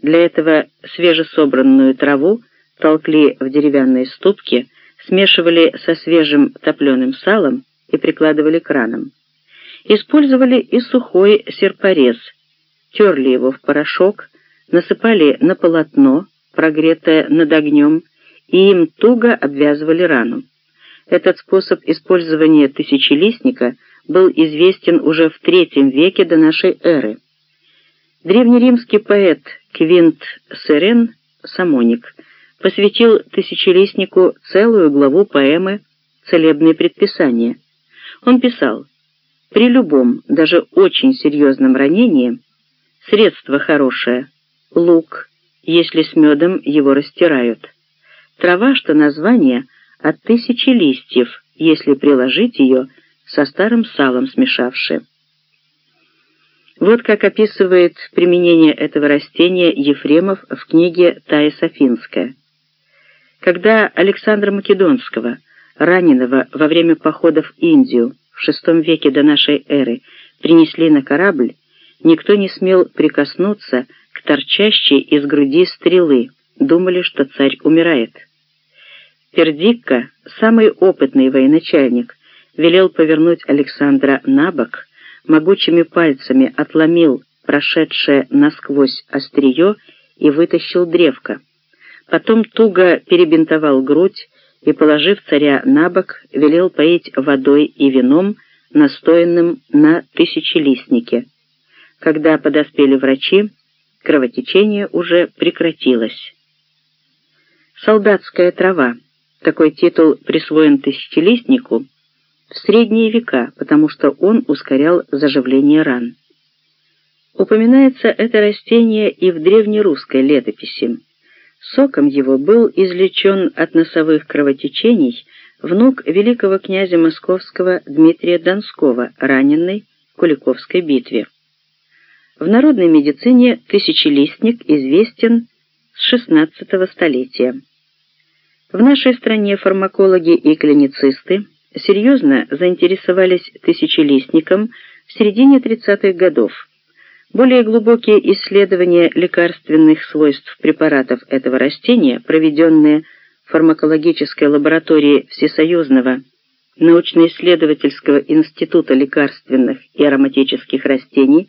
Для этого свежесобранную траву толкли в деревянные ступки, смешивали со свежим топленым салом и прикладывали к ранам. Использовали и сухой серпорез, терли его в порошок, насыпали на полотно, прогретое над огнем, и им туго обвязывали рану. Этот способ использования тысячелистника был известен уже в III веке до нашей эры. Древнеримский поэт Квинт Серен, самоник, посвятил тысячелистнику целую главу поэмы «Целебные предписания». Он писал, «При любом, даже очень серьезном ранении, средство хорошее, лук, если с медом его растирают. Трава, что название, от тысячи листьев, если приложить ее, со старым салом смешавши». Вот как описывает применение этого растения Ефремов в книге «Тая Софинская». Когда Александра Македонского, раненого во время похода в Индию в VI веке до нашей эры, принесли на корабль, никто не смел прикоснуться к торчащей из груди стрелы, думали, что царь умирает. Пердикка, самый опытный военачальник, велел повернуть Александра на бок могучими пальцами отломил прошедшее насквозь острие и вытащил древко. Потом туго перебинтовал грудь и, положив царя на бок, велел поить водой и вином, настоянным на тысячелистнике. Когда подоспели врачи, кровотечение уже прекратилось. «Солдатская трава» — такой титул присвоен тысячелистнику — в средние века, потому что он ускорял заживление ран. Упоминается это растение и в древнерусской летописи. Соком его был извлечен от носовых кровотечений внук великого князя московского Дмитрия Донского, раненый в Куликовской битве. В народной медицине тысячелистник известен с XVI столетия. В нашей стране фармакологи и клиницисты серьезно заинтересовались тысячелистником в середине 30-х годов. Более глубокие исследования лекарственных свойств препаратов этого растения, проведенные в фармакологической лаборатории Всесоюзного научно-исследовательского института лекарственных и ароматических растений,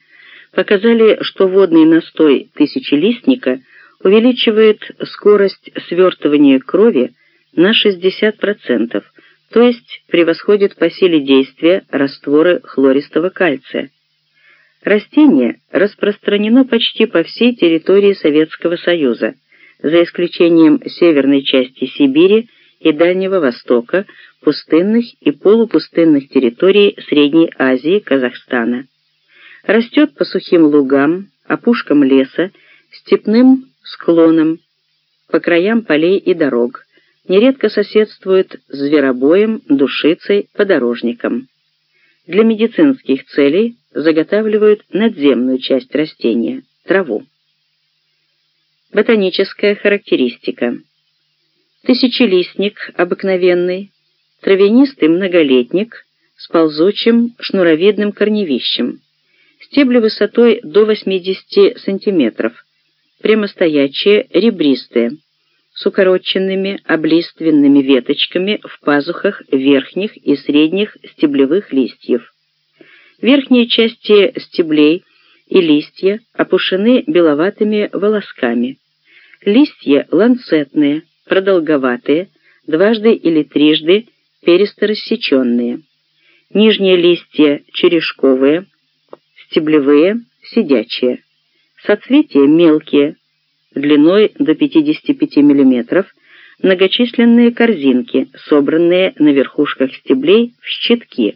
показали, что водный настой тысячелистника увеличивает скорость свертывания крови на 60%, то есть превосходит по силе действия растворы хлористого кальция. Растение распространено почти по всей территории Советского Союза, за исключением северной части Сибири и Дальнего Востока, пустынных и полупустынных территорий Средней Азии, Казахстана. Растет по сухим лугам, опушкам леса, степным склонам, по краям полей и дорог – нередко соседствует с зверобоем, душицей, подорожником. Для медицинских целей заготавливают надземную часть растения – траву. Ботаническая характеристика. Тысячелистник обыкновенный, травянистый многолетник с ползучим шнуровидным корневищем. Стебли высотой до 80 см, прямостоячие, ребристые – с укороченными облиственными веточками в пазухах верхних и средних стеблевых листьев. Верхние части стеблей и листья опушены беловатыми волосками. Листья ланцетные, продолговатые, дважды или трижды пересторассеченные. Нижние листья черешковые, стеблевые, сидячие. Соцветия мелкие, длиной до 55 мм, многочисленные корзинки, собранные на верхушках стеблей в щитки.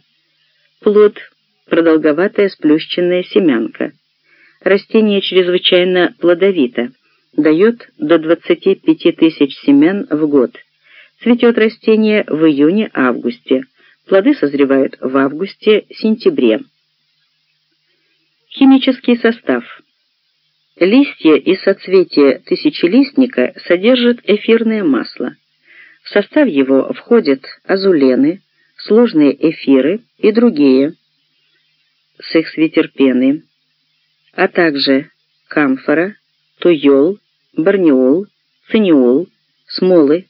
Плод – продолговатая сплющенная семянка. Растение чрезвычайно плодовито, дает до 25 тысяч семян в год. Цветет растение в июне-августе. Плоды созревают в августе-сентябре. Химический состав – Листья и соцветия тысячелистника содержат эфирное масло. В состав его входят азулены, сложные эфиры и другие с их свитерпены, а также камфора, туйол, барниол, циниол, смолы,